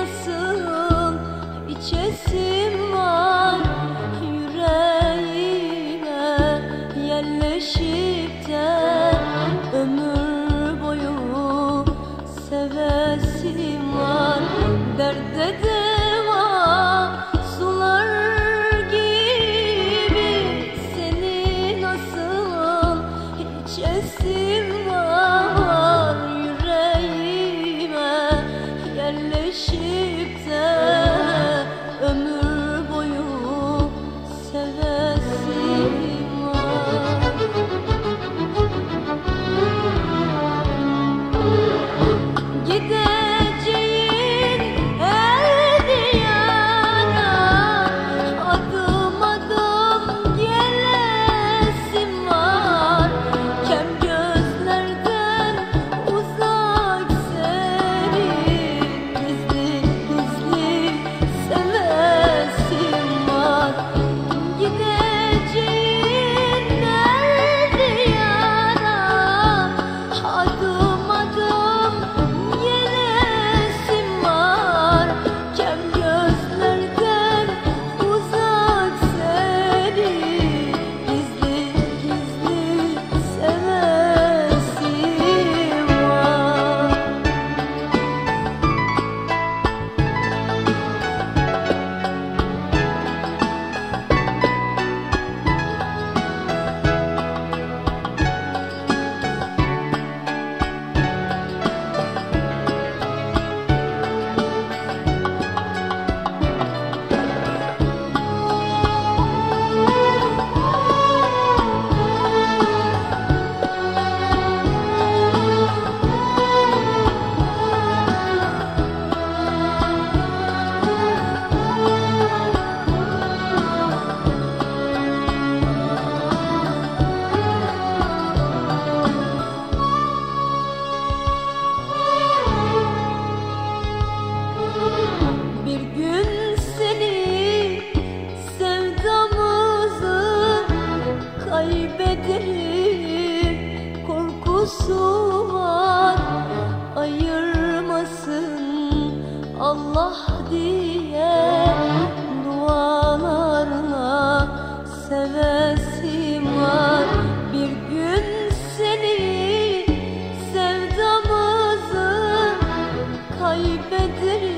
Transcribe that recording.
nasıl içesim var. Yüreğime yerleşip de Ömür boyu sevesim var. Derde deva yerleşip de Ömür korkusu var ayırmasın Allah diye dualarla sevesim var. Bir gün seni sevdamızı kaybederim